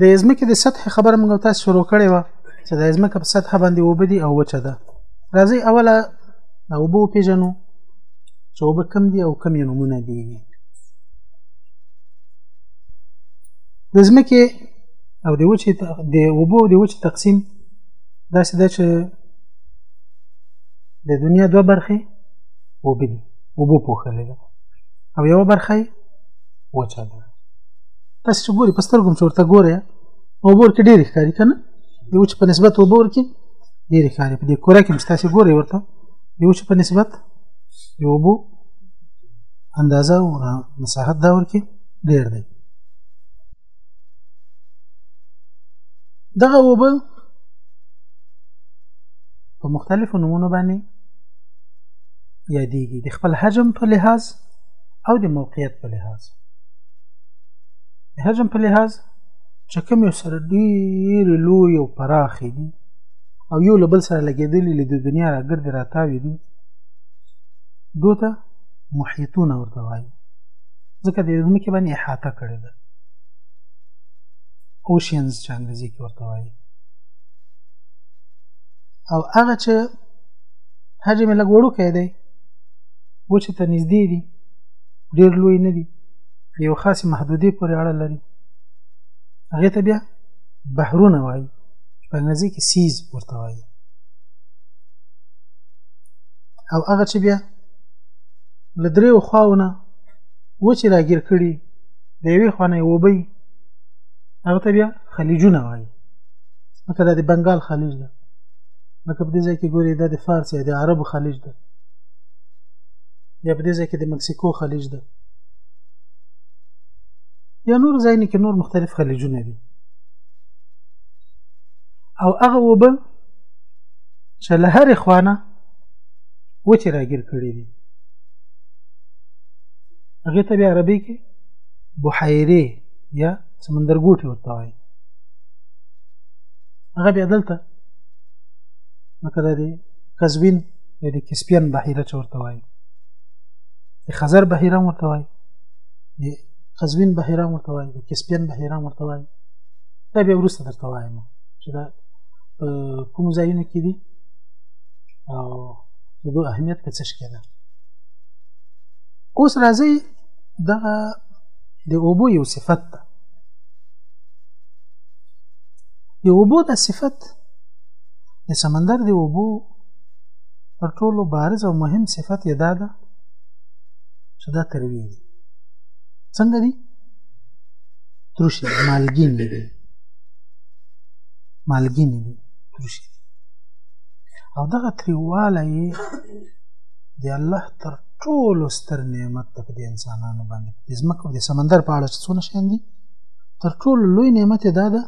د ځمکې د سطح خبره موږ تاسو شروع کړې و چې د ځمکې په سطح باندې وبدي او وچه ده راځي اوله د اوبو پیژنو چې اوبه کم دي او کم یې نمونه دي د ځمکې او د وچې د اوبو د وچې تقسیم داسې ده چې د دنیا دوه برخې اوبه دي اوبو پوښلې ده او یوه برخه وچه ده تاسو چې ګوري په سترګو چې ورته ګوري اوبور کې ډېرې ښکاري که نه د وچې په نسبت اوبور کې ډېرې ښکاري په دې کوره کې چې تاسو ګوري ورته د وچې په نسبت د اوبو اندازه او مساحت دا ورکې ډېر دی دغه اوبه په مختلفو نمونو باندې یادېږي د خپل حجم په لحاظ او د موقعیت په لحاظ د حجم په لحاظ چې کوم یو سره ډېر لوی او پراخ دي او یو له بل سره لګېدلي له د دنیا را ګرد راتاوي دي دوته محیطونه ورته وایي ځکه د ځمکې باندې احاطه کړې ده اوشینز چې انګریزي کې ورته وایي او هغه چې حجم لږ وړوکی دی وچې ته نږدې دي ډېر لوی نه دي یو خاصې محدودې پورې اړه لري هغې ته بیا بحرونه وایي په انګریزي کې سیز ورته وایي او هغه چې بیا له دریو خواو نه وچې راګیر کړي د یوې خوا نه وبی هغه ته بیا خلیجونه وایي لکه دا د بنګال خلیج ده لکه په دې ځای کې ګوري دا د فارس یا د عربو خلیج ده یا په دې ځای کې د مکسیکو خلیج ده یا نور ځایونه کې نور مختلف خلیجونه دي او هغه وبه چې له هرې خوانه وچې راګیر کړي دي هغه ته بیا عربي کې بحیره یا سمندرګوټي ورته وایي هغه بیا دلته لکه د قزوین یا د کسپین بحیره چې ورته وایي د خزر بحیره ورته وایي د قزوین بحیره ورته وایي د کسپین بحیره ورته وایي دا بیا وروسته درته وایم چې دا په کوم ځایونو کې دي او د دوی اهمیت په څه شي کې ده اوس راځي دغه د اوبو یو صفت ده د اوبو د صفت د سمندر د اوبو تر ټولو بارز او مهم صفت یې دا ده چې دا تروی دي څنګه دي ترش دي مالګین دي مالګین دي ترش دي او دغه تریواله یې د الله تر ټولو ستر نعمت ته په دې انسانانو باندې د ځمکې او د سمندر په اړه چې څونه شیان دي تر ټولو لوی نعمت یې دا ده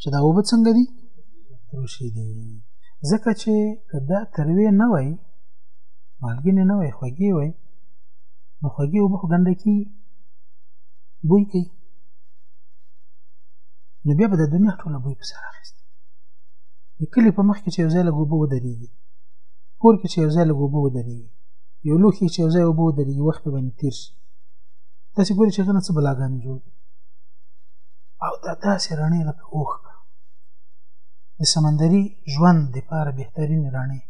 چې دا اوبه څنګه دي تروشي دي ځکه چې که دا تروې نه وای مالګینې نه وای خوږې وای نو خوږې اوبه خو ګنده کېږي بوی کوي نو بیا به د دنیا ټوله بوی پسې راخیست د کلي په مخ کې چې یو ځای لږ اوبه ودرېږي کور کې چې یو ځای لږ اوبه ودرېږي یو لوښي چې یو ځای اوبه ودرېږي وخت پرې باندې تېر شي داسې ګوري چې هغه نه څه بلاګانې جوړ او دا داسې رڼې لکه اوښکه د سمندري ژوند دپاره بهترینې رڼې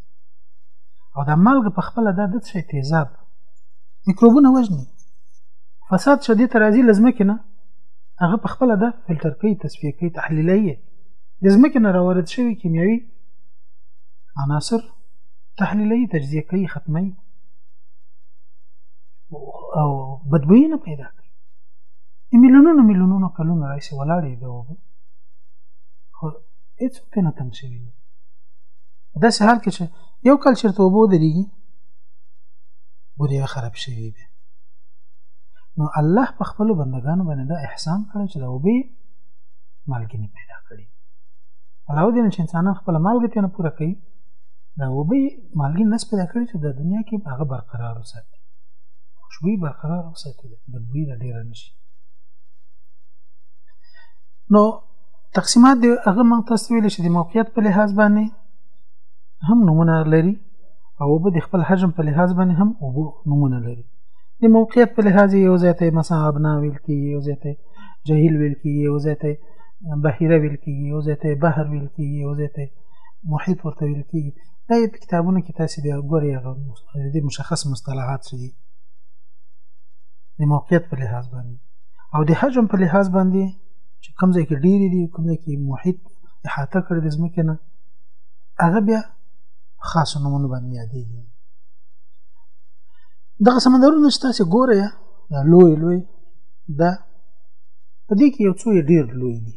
او دا مالګه په خپله دا د څه شی تیزاب میکروبونه وژني فساد چې دې ته راځي له ځمکې نه هغه په خپله ده فلټر کوي تصفیه کوي تحلیلوي یې د ځمکې نه راوارد شوي کیمیاوي عناصر تحلیلوي تجزیه کوي ختموي او بدبویي نه پیدا کوي د میلیونونو میلیونونو کلونه راهیسې ولاړې د اوبه خو هېڅوک پرې نه تم شوي نه داسې حال کې چې یو کال چېرته اوبه ودرېږي بوریا خراب شوي بیا نو الله په خپلو بندګانو باندې دا احسان کړی چې د اوبه مالګینې پیدا کړي علاوه دې نه چې انسانان خپله مالګه ترې نه پوره کوي دا وبې مالګې نس پیدا کړی چې د دنیا کې هغه برقرار وساتي خوشبوی برقرار وساتي بدبوی را ډیره نشي نو تقسیمات دی هغه موږ تاسو ویل چې د موقعیت په لحاظ باندې هم نمونه لري او به د خپل حجم په لحاظ باندې هم او نمونه لري د موقعیت په لحاظ یو ځای ته مثلا ابنا ویل کیږي یو ځای ته جهیل ویل کیږي یو ځای ته بحیره ویل کیږي یو ځای ته بحر ویل کیږي یو ځای ته محیط ورته ویل کېږي دا په کتابونو کې تاسو بیا ګورئ هغه د مشخص مصطلحات څه دي د موقعیت په لحاظ باندې او د حجم په لحاظ باندې چې کوم ځای کې ډېرې دي کوم ځای کې محیط احاطه کړې د ځمکې نه هغه بیا خاصو نومونو باندې یادېږي دغه سمندرونه چې تاسو ګورئ دا لوی لوی دا په دې کې یو څو ډېر لوی دي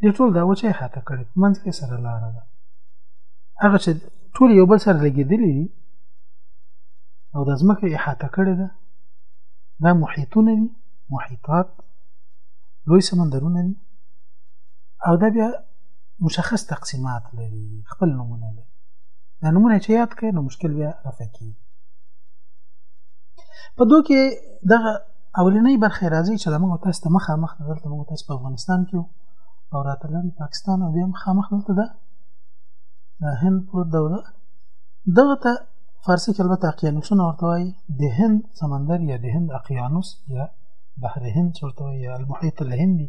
دې ټول دا وچه یې خاته کړې په منځ کې سره لاره ده هغه چې ټول یو بل سره لګېدلي دي او د ځمکه یې احاطه کړې ده دا محیطونه دي محیطات لوی سمندرونه دي او دا بیا مشخص تقسیمات لري خپل نمونه لري دا نمونه چې یاد کړئ نو مشکل بیا رفع کیږي په دوه کې دغه اولنۍ برخه راځي چې موږ تاسو ته مخامخ دلته موږ تاسو په افغانستان کې او راتلند پاکستان او بیا مخامخ دلته ده هند پروت ده دغه ته فارسی کې البته اقیانوسونه ورته وایي د هند سمندر یا د هند اقیانوس یا بحر هند چې ورته وایي یا المحیط الهندي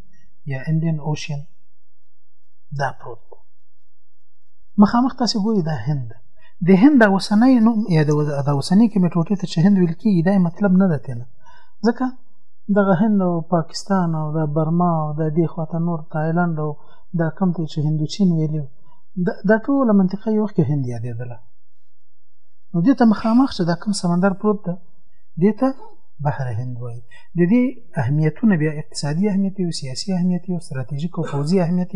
یا انډین اوشین دا پروت مخامخ تاسو ګورئ دا هند ده د هند دا اوسنۍ نوم یا دا اوسنۍ کومې ټوټې ته چې هند ویل کېږي دا مطلب نه دی تېنه ځکه دغه هند او پاکستان او د برما او د دې خواته نور تایلند او دا کوم ته چې هندوچین ویلي دا ټوله منطقه یو وخت هند یادېدله نو دې ته مخامخ چې دا کوم سمندر پروت ده دې ته بحر هند وایي د دې اهمیتونه بیا اقتصادي اهمیت او سیاسي اهمیت او ستراتیژیک او پوځي اهمیت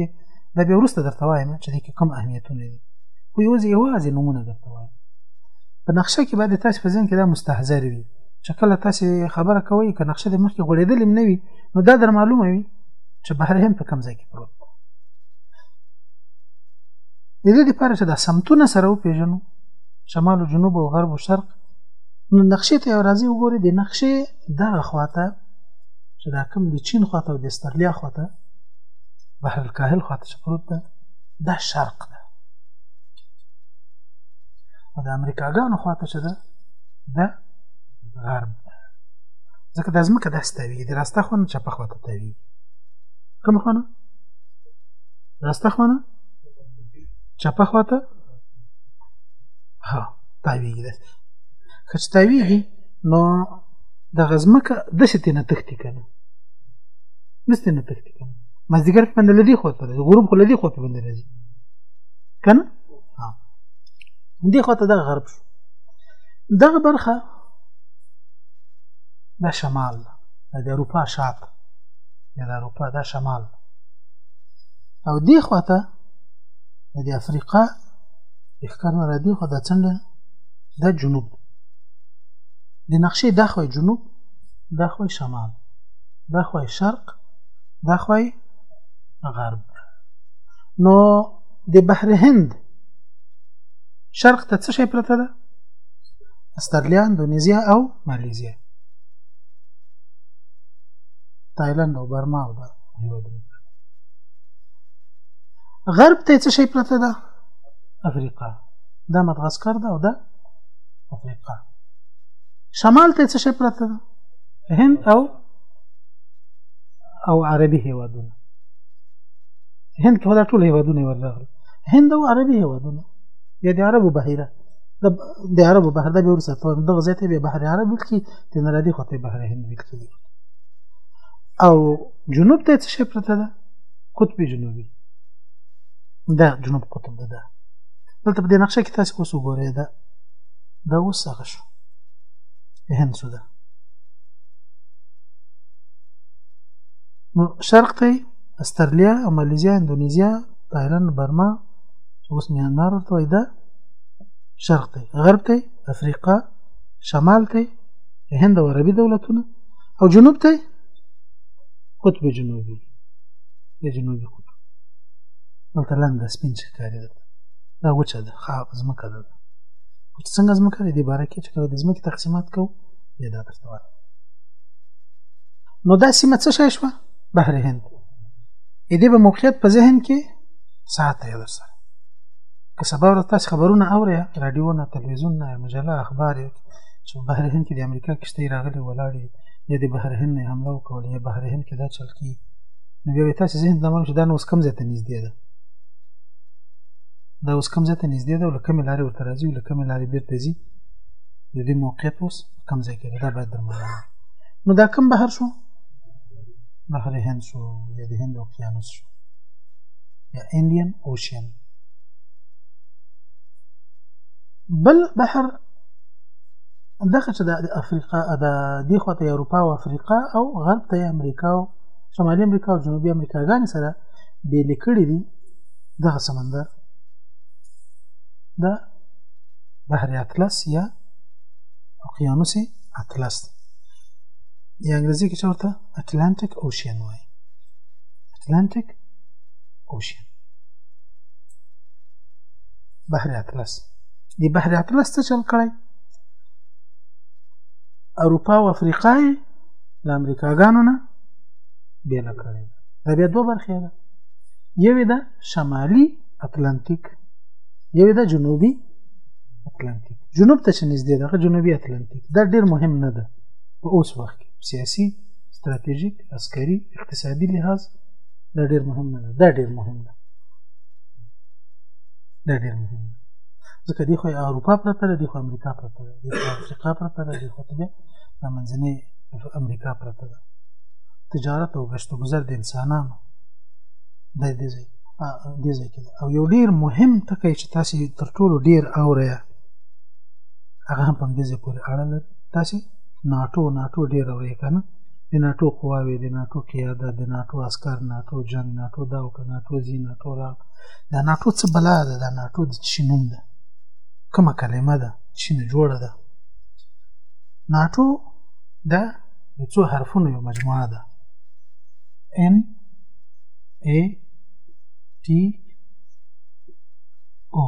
دا بیا وروسته درته وایم چې د کوم اهمیتونه دي خو یوازې یوازې نمونه درته وایم په نقشه کې باید تاسو په ذهن کې دا مستحضر وي چې کله تاسو خبره کوئ که نقشه د مخکې غوړېدلې نه وي نو دا در معلومه وي چې بهر هم په کوم ځای کې پروت دی د دې لپاره چې دا سمتونه سره وپېژنو شمال او جنوب او غرب او شرق نو نقشې ته یو راځي وګورئ د نقشې دغه خواته چې دا کوم د چین خواته او د استرلیا خواته بحر الکاهل خواته چې پروت ده دا شرق ده او د امریکاګانو خواته چې ده د غرب ده ځکه دا ځمکه داسې تاویږي د راسته خوا نه چپه خواته تاویږي کومه خوا نه راسته خوا نه چپه خواته ها تاویږي داسې که چې تاویږي نو دغه ځمکه داسې تېنه تښتي که نه داسې تېنه تښتي که نه مازدیګر باندې له دې خوا ته راځي غروب خو له دې خوا باندې راځي کنه دې خواته دا غرب شو دغه برخه دا شمال ده د اروپا شاته یا د اروپا دا شمال ده او دې خواته د افریقا د ښکار نه را دې خوا دا څنډه دا جنوب د نقشې دا خوا جنوب دا خوا شمال دا خوا شرق دا خوا غرب نو د بحر هند شرق ته څه شي پرته ده استرالیا اندونیزیا او مالیزیا تایلند او برما او دا هیوادونه غرب ته څه شي پرته ده افریقا دا مدغسکر ده او دا افریقا شمال ته څه شي پرته ده هند او او عربي هیوادونه هند کې دا ټول هیوادونه ورغلي هند او عربي هیوادونه یا د عربو بحیره د عربو بحر دا به ورسره په دغه ځای ته به بحر عرب ویل کی د نرادي خواته بحر هند ویل کی او جنوب ته څه شي پرته ده قطب جنوبي دا جنوب قطب ده ده دلته په دې نقشه کې تاسو اوس وګورئ دا دا اوس هغه شو هند سوده نو شرق ته استرلیا او مالیزیا اندونیزیا تایلند برما چې اوس میانمار ورته وایي دا شرق دی غرب دی افریقا شمال دی هند او عربي دولتونه او جنوب دی قطب جنوبي د جنوبي قطب دلته لنده سپین ښکاري ده دا وچه ده خاق ځمکه ده وچه څنګه ځمکه ده دې باره کې چې کله د ځمکې تقسیمات کوو بیا دا درته نو دا سیمه څه شی شوه بحر هند اې دې به موقعیت په ذهن کې ساته یو سره که سبا ورځ تاسو خبرونه اورئ رادیو نه تلویزیون نه مجله اخبار چې بحر هند کې د امریکا کشته راغلي ولاړې یا د بحر هند نه حمله وکړي یا بحر هند کې دا چل کی نو بیا تاسو ذهن ته مونږ دا نو اوس کم ځای ته نږدې ده دا اوس کم ځای ته نږدې ده او له کومې لارې ورته راځي او له کومې لارې بېرته ځي د دې موقعیت اوس کم ځای کې ده دا باید درملنه نو دا کم بهر شو بحر هند شو یا د هند اقیانوس شو یا انډین اوشین بل بحر دغه چې د افریقا د دې خواته اروپا او افریقا او غرب ته امریکا او شمالي امریکا او جنوبي امریکاګانې سره بیلې کړي دي دغه سمندر د بحر اطلس یا اقیانوس اطلس دی یا انګلیسي کې چورته اتلانټیک اوشین وای اتلانټیک اوشین بحر اطلس دی بحر اطلس څه چل کړی اروپا او افریقا یې له امریکاګانو نه بېله کړې ده دا بیا دوه برخې ده یوې ده شمالي اتلانتیک یوې ده جنوبي اتلانتیک جنوب ته چې نږدې ده جنوبي اتلانتیک دا ډېر مهم نه ده په اوس وخت کې سیاسي ستراتیژیک عسکري اقتصادي لحاظ دا ډیر مهم نه ده دا ډیر مهم ده دا ډیر مهم ده ځکه دی خو اروپا پرته ده دی خو امریکا پرته ده دی خو افریقا پرته ده دی خو ته بیا د منځنۍ امریکا پرته ده تجارت او ګشت و ګذر د انسانانو د دې ځای دې ځای کې او یو ډیر مهم ټکی چې تاسو تر ټولو ډیر اورئ هغه هم په دې ځای پورې اړه لري تاسې ناټو ناټو ډېر اورئ که نه د ناټو قواوې د ناټو قیاده د ناټو عسکر ناټو جنګ ناټو دا وکړه ناټو ځي ناټو را دا ناټو څه بلا ده دا ناټو د چی نوم ده کومه کلمه ده چی نه جوړه ده ناټو دا د څو حرفونو یو مجموعه ده ان ای ټي او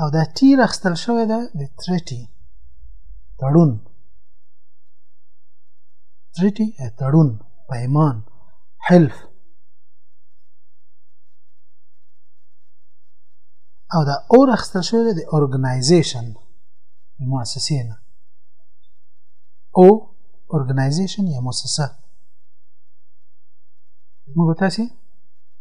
او دا ټي راخستل شوې ده د ترټي تړون ترټي تړون پیمان حلف او دا او راخستل شوې ده د اورګنایزیشن د مؤسسې نه او اورګنایزیشن یا مؤسسه موږ تاسو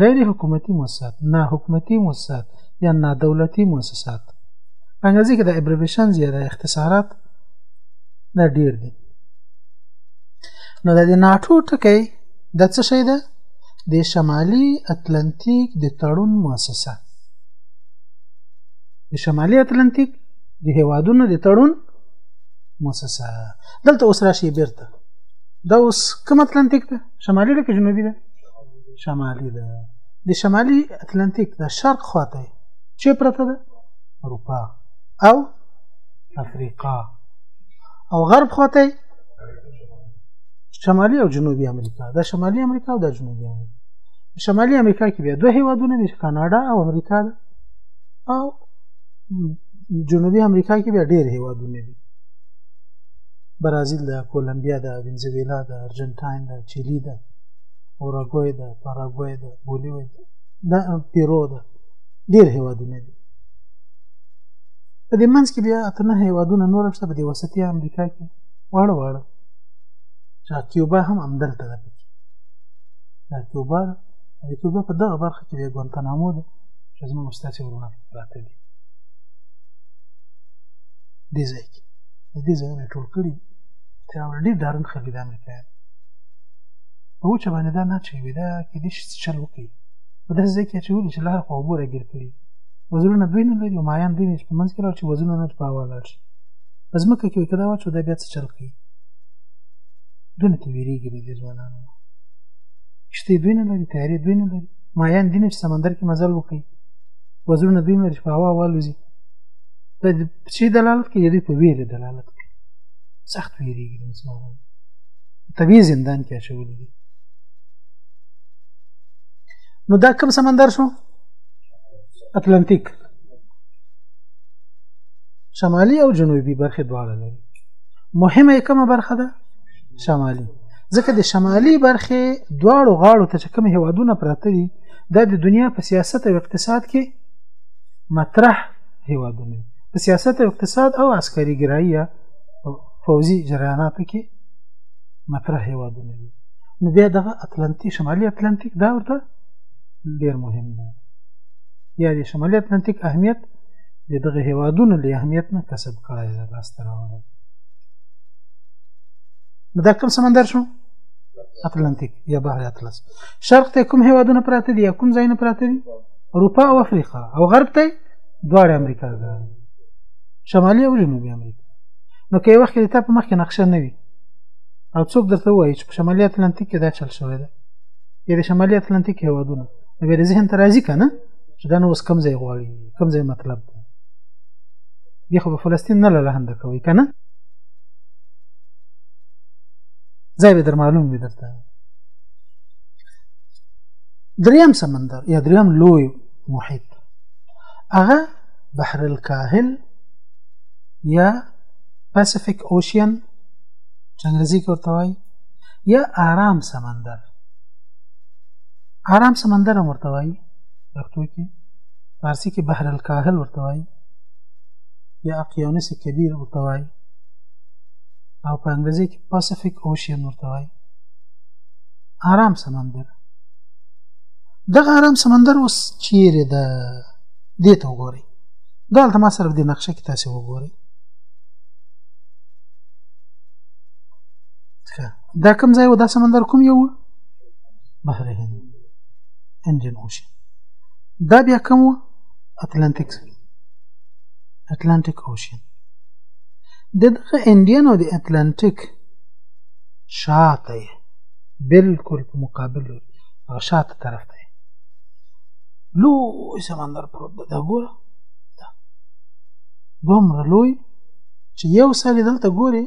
غیر حکومتي مؤسسات نا حکومتي مؤسسات یا نا دولتي مؤسسات په انګریزي کې د ابریویشنز یا د اختصارات دا ډیر دي نو د ناټو ټکی د څه شي ده د شمالي اتلانتیک د تړون مؤسسه د شمالي اتلانتیک د هوادونو د تړون مؤسسه دلته اوس راشي بیرته دا اوس کوم اتلانتیک ده شمالي ده که جنوبي ده شمالي ده د شمالي اتلانتیک د شرق خواته چې پرته ده اروپا او افریقا او غرب خواته شمالي او جنوبي امریکا دا شمالي امریکا او دا جنوبي امریکا شمالي امریکا کې بیا دوه هیوادونه دي کاناډا او امریکا ده او جنوبي امریکا کې بیا ډېر هیوادونه دي برازیل ده کولمبیا ده وینزویلا ده ارجنټاین ده چیلی ده اوراګوی ده پاراګوی ده بولیوی ده دا پیرو ده ډیر هیوادونه دي په دې منځ کې بیا اته نه هیوادونه نور هم شته په دې وسطي امریکا کې واړه واړه چې کیوبا هم همدلته ده پکې دا کیوبا ده د کیوبا په دغه برخه کې بیا ګوانتانامو ده چې زموږ ستاسې وروڼه پکې پراته دي دې ځای کې د دې ځایونه ټول کړي دي ډېر ډارن خلک د امریکایان په وچه باندې دا نه چوي دا کېدای شي چل وکړي په داسې ځای کې اچولي چې لار خو اوبو راګیر کړي وزرونه دوی نه لري او مایان دوی نه چې په منځ کې لاړ شي وزرونه نه په هوا لاړ شي په ځمکه کې که دا واچو دا بیا څه چل کوي دونه ته ویرېږي له دې ځوانانو نه کښتۍ دوی نه لري تیارې دوی نه لري مایان دي نه چې سمندر کې مزل وکړي وزرونه دوی نه لري چې په هوا والوځي دا د څه دلالت کوي دوی په ویرې دلالت کوي سخت ویرېږي د مسلمانانو طبيعي زندان کې اچولي دي نو دا کوم سمندر شو اتلانتیک شمالي او جنوبي برخه دواړه لري مهمه کومه برخه ده شمالي ځکه د شمالي برخه دواړو غاړو ته کوم هوادونه پراته دي دا د دنیا په سیاست او اقتصاد کې مطرح هوادونه په سیاست او اقتصاد او عسکري ګرایي او فوزي جریاناتو کې مطرح هېوادونه دي نو بیا دغه اتلانتیک شمالي اتلانتیک دا ورته ډېر مهم ده یا د شمالي اتلانتیک اهمیت د دغه هېوادونو له اهمیت نه کسب کړی ده لاسته راوړی نو دا کوم سمندر شو اتلانتیک یا بحر اطلس شرق ته کوم هېوادونه پراته دي یا کوم ځایونه پراته دي اروپا او افریقا او غرب ته دواړه امریکا ده شمالي او جنوبي امریکا نو که یو وخت کې د تا په مخ کې نقشه نه وي او څوک درته وایي چې په شمالي اتلانتیک کې دا چل شوی دی یا د شمالي اتلانتیک هېوادونه نو بیا د ذهن ته راځي که نه چې دا نو اوس کوم ځای غواړي کوم ځای مطلب دی بیا خو به فلسطین نه لالهنده کوي که نه ځای به در معلوم وي درته دریم سمندر یا دریم لوی محیط هغه بحر الکاهل یا پاسفیک اوشین چې انګریزي کې ورته وایي یا آرام سمندر آرام سمندر هم ورته وایي پښتو کې فارسي کې بحر الکاهل ورته وایي یا اقیانوس کبیر ورته وایي او په انګریزي کې پاسفیک اوشین ورته وایي آرام سمندر دغه آرام سمندر اوس چیرې ده دې ته وګورئ دلته ما سره د نقشه کې تاسو وګورئ دا کوم ځای و دا سمندر کوم یو بحر هند انډین اوشن دا بیا کوم و اتلانتیک اتلانتیک اوشن د دغه انډین او د اتلانتیک شاته بالکل په مقابل هغه شاته طرف ته لوی سمندر پروت ده دا ګوره دا دومره لوی چې یو سړی دلته ګوري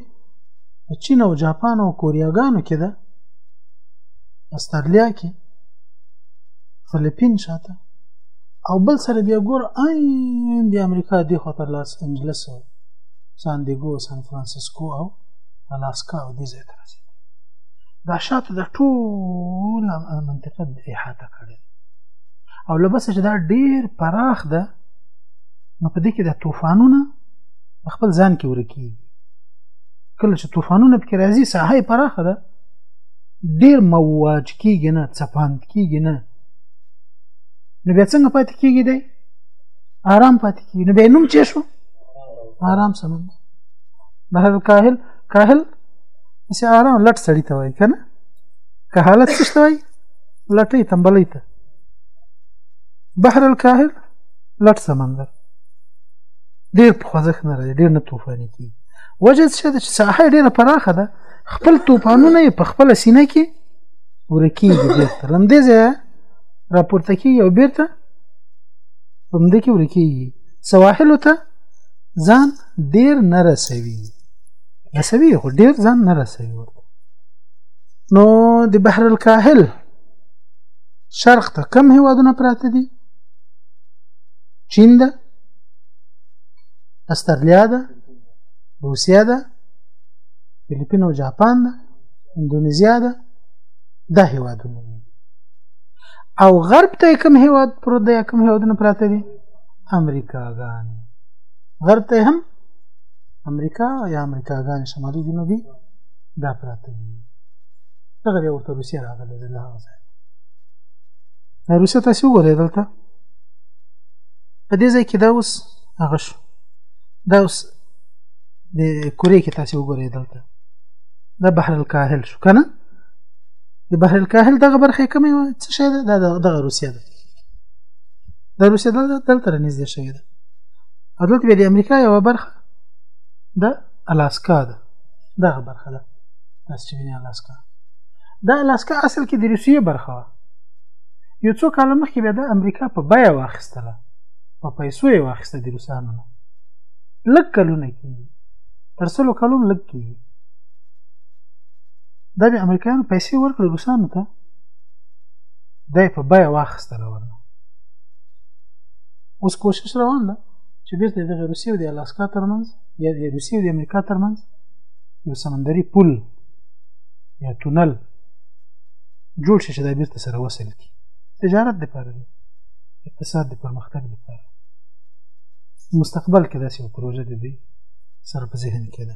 په چین او جاپان او کوریاګانو کې ده استرالیا کې فلیپین شاته او بل سره بیا ګور عین د امریکا دی خو تر لاس انجلس او سان دیګو سان فرانسیسکو او الاسکا او دې ځای ته رسېدل دا شاته د ټوله منطقه احاطه کړې او لبس چې دا ډیر پراخ ده نو په دې کې د طوفانونه خپل ځان کې ورکی کله چې طوفانونه پکې راځي ساحه پراخه ده ډیر مواج کیږي نه چپاند کیږي نه نو بیا څنګه پاتې کیږي دی آرام پاتې کیږي نو بیا نوم چې شو آرام سمون بهر کاهل کاهل چې آرام لټ سړی ته وایي کنه کهالت څه وایي لټۍ تنبلۍ ته بحر الکاهل لټ سمندر ډیر په خوځښت نه راځي ډیر نه طوفاني کیږي وجه څه ده چې ساحه ډیره پراخه ده خپل طوفانونه یې په خپل سینه کې ورکیږي بیرته لمدې ځای راپورته کیږي او بیرته په مده کې ورکیږي سواحلو ته ځان ډیر نه رسوي رسوي خو ډیر ځان نه رسوي ورته نو د بحر الکاهل شرق ته کم هیوادونه پراته دي چین ده استرلیا ده روسیا ده فلیپین او جاپان ده اندونیزیا ده دا هیوادونه دي او غرب ته کوم هیواد پروت دی کوم هیوادونه پراته دي امریکا ګان غرب ته هم امریکا یا امریکا ګان شمالي جنوبي دا پراته دي دغه دی ورته روسیه راغلی دی له هغه ځایه دا روسیه تاسې وګورئ دلته په دې ځای کې دا اوس هغه شو دا اوس د کورې کې تاسې وګورئ دلته دا بحر الکاهل شو که نه د بحر الکاهل دغه برخه یې کومه وه څه شی ده دا دغه روسیه ده دا روسیه دلته دلته رانږدې شوې ده او دلته بیا د امریکا یوه برخه د الاسکا ده دغه برخه ده تاسو چې وینئ الاسکا دا الاسکا اصل کې د روسیې برخه وه یو څو کاله مخکې بیا د امریکا په بیه واخیستله په پیسو یې واخیسته د روسانو نه لږ کلونه کېږي تر سلو کلو لږ کېږي دا د امریکایانو پیسې ورکړې روسانو ته دا یې په بیه واخیستله ورنه اوس کوشش روان ده چې بیرته دغه روسیې او د الاسکا ترمنځ یا د روسیې او د امریکا ترمنځ یو سمندري پل یا تونل جوړ شي چې دا بیرته سره وصل کړي تجارت لپاره دی اقتصاد د پرمختګ لپاره مستقبل کې داسې یو پروژه د دوی سره په ذهن کې ده